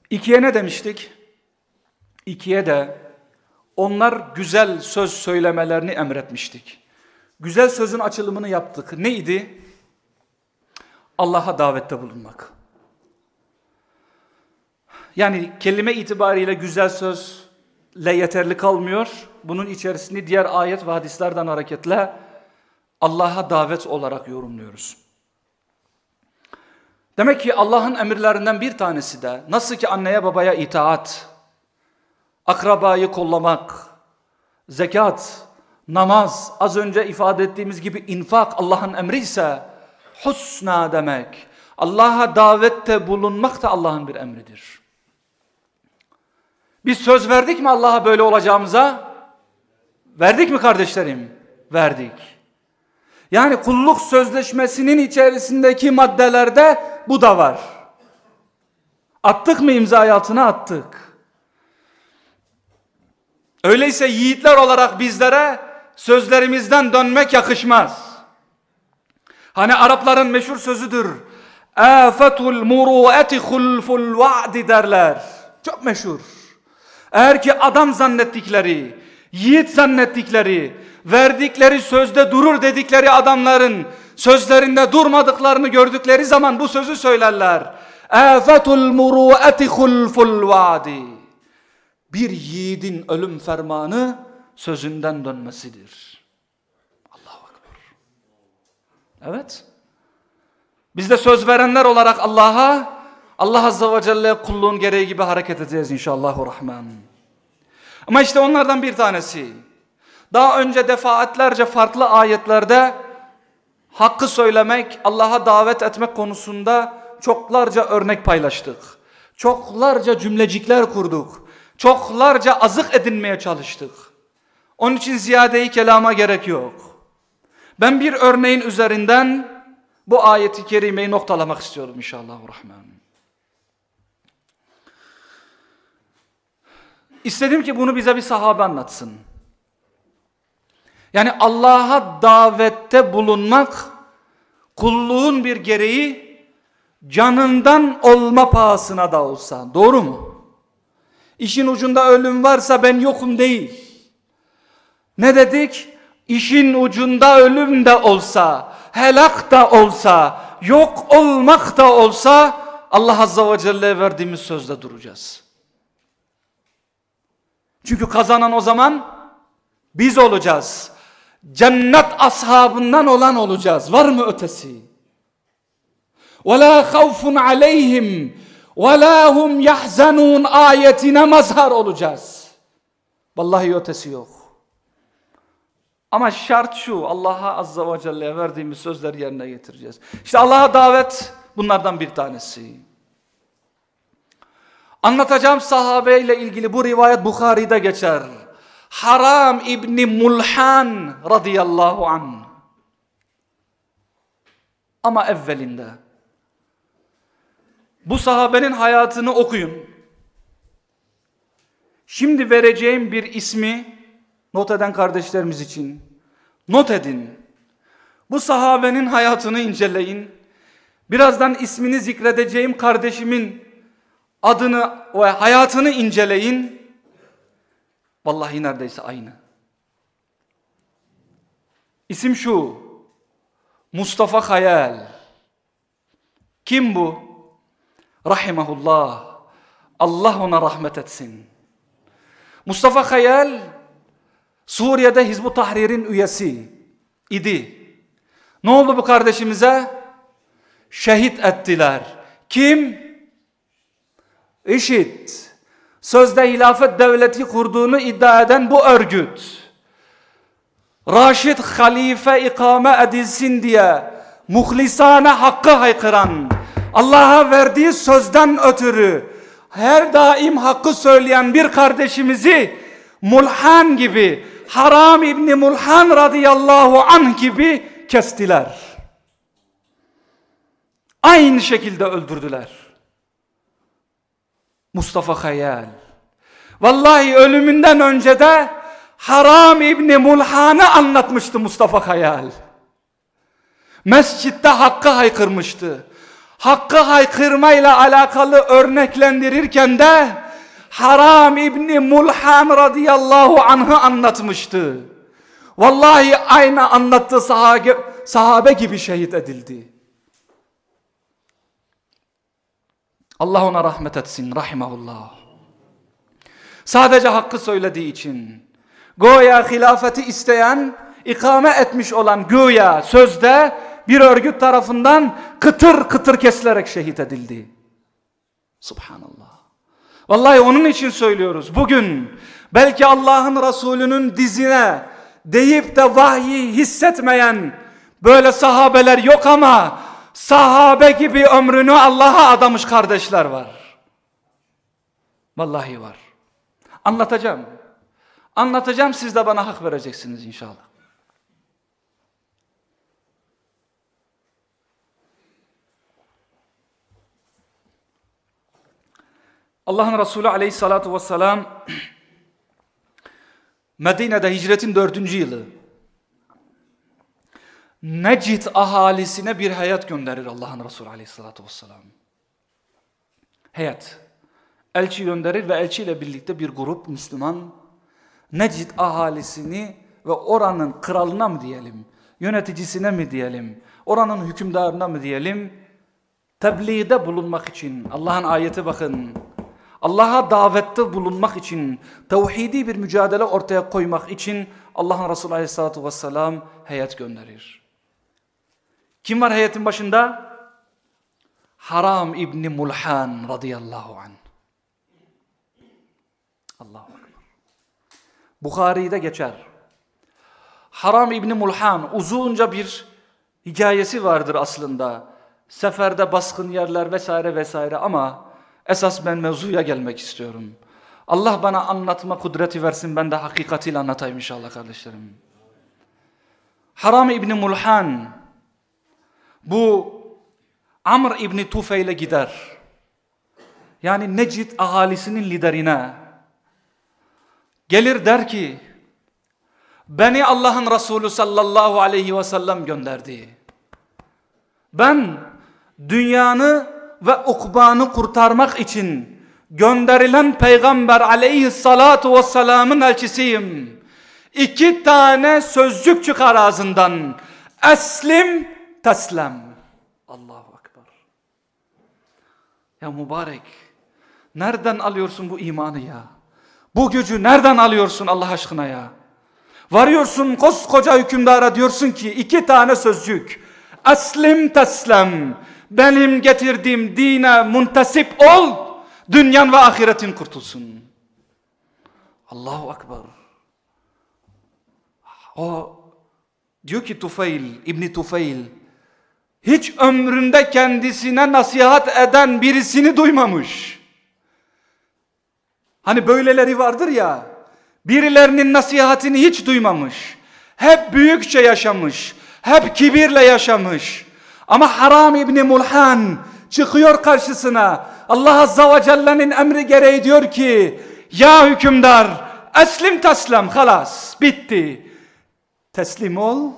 İkiye ne demiştik? İkiye de onlar güzel söz söylemelerini emretmiştik. Güzel sözün açılımını yaptık. Neydi? Allah'a davette bulunmak. Yani kelime itibariyle güzel sözle yeterli kalmıyor. Bunun içerisinde diğer ayet ve hadislerden hareketle Allah'a davet olarak yorumluyoruz. Demek ki Allah'ın emirlerinden bir tanesi de nasıl ki anneye babaya itaat, akrabayı kollamak, zekat, namaz, az önce ifade ettiğimiz gibi infak Allah'ın emri ise husna demek. Allah'a davette bulunmak da Allah'ın bir emridir. Biz söz verdik mi Allah'a böyle olacağımıza? Verdik mi kardeşlerim? Verdik. Yani kulluk sözleşmesinin içerisindeki maddelerde bu da var. Attık mı imzayı altına attık. Öyleyse yiğitler olarak bizlere sözlerimizden dönmek yakışmaz. Hani Arapların meşhur sözüdür. Afetul muru'eti hulful va'di derler. Çok meşhur. Eğer ki adam zannettikleri, yiğit zannettikleri, verdikleri sözde durur dedikleri adamların sözlerinde durmadıklarını gördükleri zaman bu sözü söylerler. Afetul muru'eti hulful va'di. Bir yiğidin ölüm fermanı sözünden dönmesidir. Allahu Ekber. Evet. Biz de söz verenler olarak Allah'a Allah Azze ve Celle kulluğun gereği gibi hareket edeceğiz inşallahü rahman. Ama işte onlardan bir tanesi. Daha önce defaatlerce farklı ayetlerde hakkı söylemek, Allah'a davet etmek konusunda çoklarca örnek paylaştık. Çoklarca cümlecikler kurduk. Çoklarca azık edinmeye çalıştık. Onun için ziyadeyi kelama gerek yok. Ben bir örneğin üzerinden bu ayeti kerimeyi noktalamak istiyorum inşallah. Rahman. İstedim ki bunu bize bir sahabe anlatsın. Yani Allah'a davette bulunmak kulluğun bir gereği canından olma pahasına da olsa. Doğru mu? İşin ucunda ölüm varsa ben yokum değil. Ne dedik? İşin ucunda ölüm de olsa, helak da olsa, yok olmak da olsa Allah Azza ve Celle verdiğimiz sözde duracağız. Çünkü kazanan o zaman biz olacağız. Cennet ashabından olan olacağız. Var mı ötesi? وَلَا خَوْفٌ عَلَيْهِمْ وَلَا هُمْ يَحْزَنُونَ ayetine mazhar olacağız. Vallahi ötesi yok. Ama şart şu Allah'a azza ve celle'ye verdiğimiz sözleri yerine getireceğiz. İşte Allah'a davet bunlardan bir tanesi. Anlatacağım sahabeyle ilgili bu rivayet Bukhari'de geçer. Haram İbni Mulhan radıyallahu an. Ama evvelinde bu sahabenin hayatını okuyun. Şimdi vereceğim bir ismi not eden kardeşlerimiz için not edin. Bu sahabenin hayatını inceleyin. Birazdan ismini zikredeceğim kardeşimin adını ve hayatını inceleyin. Vallahi neredeyse aynı. İsim şu. Mustafa Hayal. Kim bu? Rahimahullah. Allah ona rahmet etsin. Mustafa Hayal Suriye'de Hizbu Tahrir'in üyesi idi. Ne oldu bu kardeşimize? Şehit ettiler. Kim? IŞİD, sözde hilafet devleti kurduğunu iddia eden bu örgüt, Raşid halife ikame edilsin diye muhlisane hakkı haykıran, Allah'a verdiği sözden ötürü her daim hakkı söyleyen bir kardeşimizi Mulhan gibi, Haram İbni Mulhan radıyallahu anh gibi kestiler. Aynı şekilde öldürdüler. Mustafa Hayal. Vallahi ölümünden önce de Haram İbni Mulhan'ı anlatmıştı Mustafa Hayal. Mescitte hakkı haykırmıştı. Hakkı haykırmayla alakalı örneklendirirken de Haram İbni Mulhan radıyallahu anh'ı anlatmıştı. Vallahi aynı anlattığı sahabe, sahabe gibi şehit edildi. Allah ona rahmet etsin rahimahullah. Sadece hakkı söylediği için goya hilafeti isteyen ikame etmiş olan güya sözde bir örgüt tarafından kıtır kıtır kesilerek şehit edildi. Subhanallah. Vallahi onun için söylüyoruz. Bugün belki Allah'ın Resulü'nün dizine deyip de vahyi hissetmeyen böyle sahabeler yok ama sahabe gibi ömrünü Allah'a adamış kardeşler var. Vallahi var. Anlatacağım. Anlatacağım siz de bana hak vereceksiniz inşallah. Allah'ın Resulü aleyhissalatu vesselam (clears throat) Medine'de hicretin dördüncü yılı Necid ahalisine bir hayat gönderir Allah'ın Resulü aleyhissalatu vesselam. Hayat. Elçi gönderir ve elçiyle birlikte bir grup Müslüman Necid ahalisini ve oranın kralına mı diyelim, yöneticisine mi diyelim, oranın hükümdarına mı diyelim, tebliğde bulunmak için Allah'ın ayeti bakın. Allah'a davette bulunmak için, tevhidi bir mücadele ortaya koymak için Allah'ın Resulü Aleyhisselatü Vesselam heyet gönderir. Kim var heyetin başında? Haram İbni Mulhan radıyallahu anh. Allahu Ekber. Bukhari'de geçer. Haram İbni Mulhan uzunca bir hikayesi vardır aslında. Seferde baskın yerler vesaire vesaire ama esas ben mevzuya gelmek istiyorum. Allah bana anlatma kudreti versin ben de hakikatiyle anlatayım inşallah kardeşlerim. Haram İbni Mulhan bu Amr İbni Tufeyl'e gider. Yani Necid ahalisinin liderine gelir der ki beni Allah'ın Resulü sallallahu aleyhi ve sellem gönderdi. Ben dünyanı ve ukbanı kurtarmak için gönderilen peygamber aleyhissalatu vesselamın elçisiyim. İki tane sözcük çıkar ağzından. Eslim, teslem. Allahu Ekber. Ya mübarek. Nereden alıyorsun bu imanı ya? Bu gücü nereden alıyorsun Allah aşkına ya? Varıyorsun koskoca hükümdara diyorsun ki iki tane sözcük. Eslim teslem. Benim getirdiğim dine muntasip ol. Dünyan ve ahiretin kurtulsun. Allahu Ekber. O diyor ki Tufeil, İbni Tufeil hiç ömründe kendisine nasihat eden birisini duymamış. Hani böyleleri vardır ya, birilerinin nasihatini hiç duymamış. Hep büyükçe yaşamış, hep kibirle yaşamış. Ama Haram İbni Mulhan çıkıyor karşısına. Allah Azza ve Celle'nin emri gereği diyor ki, ya hükümdar, eslim teslem, halas, bitti. Teslim ol,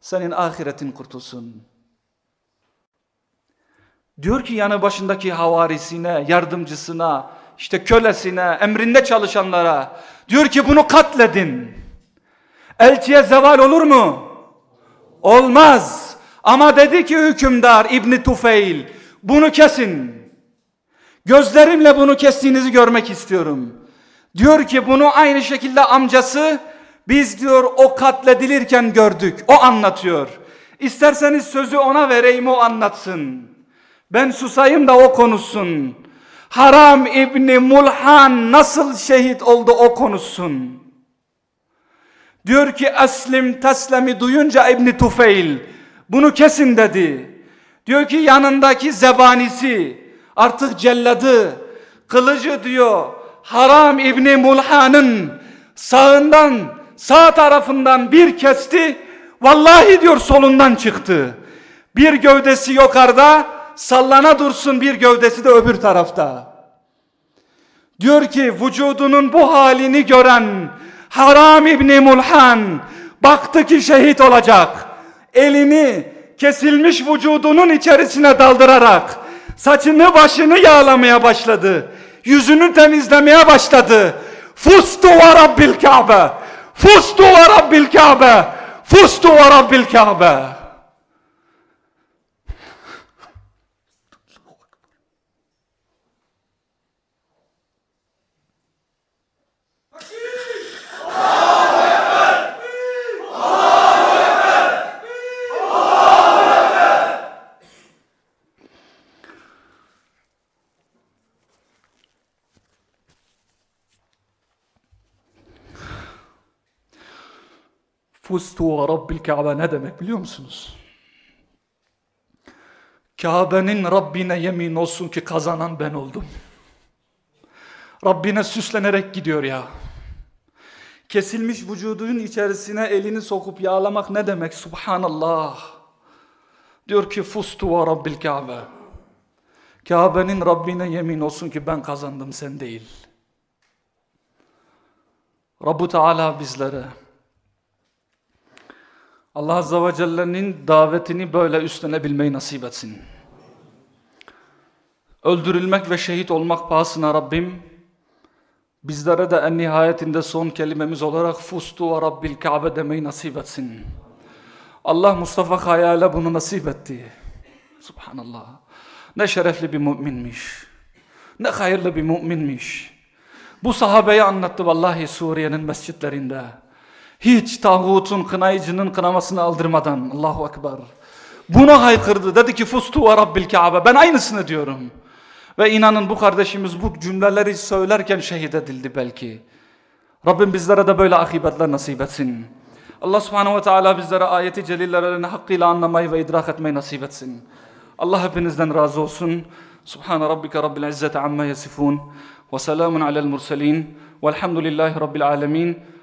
senin ahiretin kurtulsun. Diyor ki yanı başındaki havarisine, yardımcısına, işte kölesine, emrinde çalışanlara diyor ki bunu katledin. Elçiye zeval olur mu? Olmaz. Ama dedi ki hükümdar İbni Tufeil bunu kesin. Gözlerimle bunu kestiğinizi görmek istiyorum. Diyor ki bunu aynı şekilde amcası biz diyor o katledilirken gördük. O anlatıyor. İsterseniz sözü ona vereyim o anlatsın. Ben susayım da o konuşsun. Haram İbni Mulhan nasıl şehit oldu o konuşsun. Diyor ki Eslim teslemi duyunca İbni Tufeil bunu kesin dedi. Diyor ki yanındaki zebanisi artık celladı kılıcı diyor Haram İbni Mulhan'ın sağından sağ tarafından bir kesti vallahi diyor solundan çıktı. Bir gövdesi yukarıda sallana dursun bir gövdesi de öbür tarafta. Diyor ki vücudunun bu halini gören Haram İbni Mulhan baktı ki şehit olacak. Elini kesilmiş vücudunun içerisine daldırarak saçını başını yağlamaya başladı. Yüzünü temizlemeye başladı. Fustu ve Rabbil Kabe. Fustu ve Rabbil Kabe. Fustu ve Rabbil Kabe. Fustu ve Rabbil Kabe ne demek biliyor musunuz? Kabe'nin Rabbine yemin olsun ki kazanan ben oldum. Rabbine süslenerek gidiyor ya. Kesilmiş vücudun içerisine elini sokup yağlamak ne demek? Subhanallah. Diyor ki fustu ve Rabbil Kabe. Kabe'nin Rabbine yemin olsun ki ben kazandım sen değil. Rabbu Teala bizlere Allah Azze ve Celle'nin davetini böyle üstlenebilmeyi nasip etsin. Öldürülmek ve şehit olmak pahasına Rabbim bizlere de en nihayetinde son kelimemiz olarak fustu ve Rabbil Kabe demeyi nasip etsin. Allah Mustafa Kaya'yla bunu nasip etti. Subhanallah. Ne şerefli bir müminmiş. Ne hayırlı bir müminmiş. Bu sahabeyi anlattı vallahi Suriye'nin mescitlerinde. Hiç tağutun kınayıcının kınamasını aldırmadan Allahu Ekber. Buna haykırdı. Dedi ki fustu ve Rabbil Kabe. Ben aynısını diyorum. Ve inanın bu kardeşimiz bu cümleleri söylerken şehit edildi belki. Rabbim bizlere de böyle akıbetler nasip etsin. Allah subhanehu ve teala bizlere ayeti celillerini hakkıyla anlamayı ve idrak etmeyi nasip etsin. Allah hepinizden razı olsun. Subhane rabbike rabbil izzeti amma yasifun. Ve selamun alel murselin. Velhamdülillahi rabbil alemin.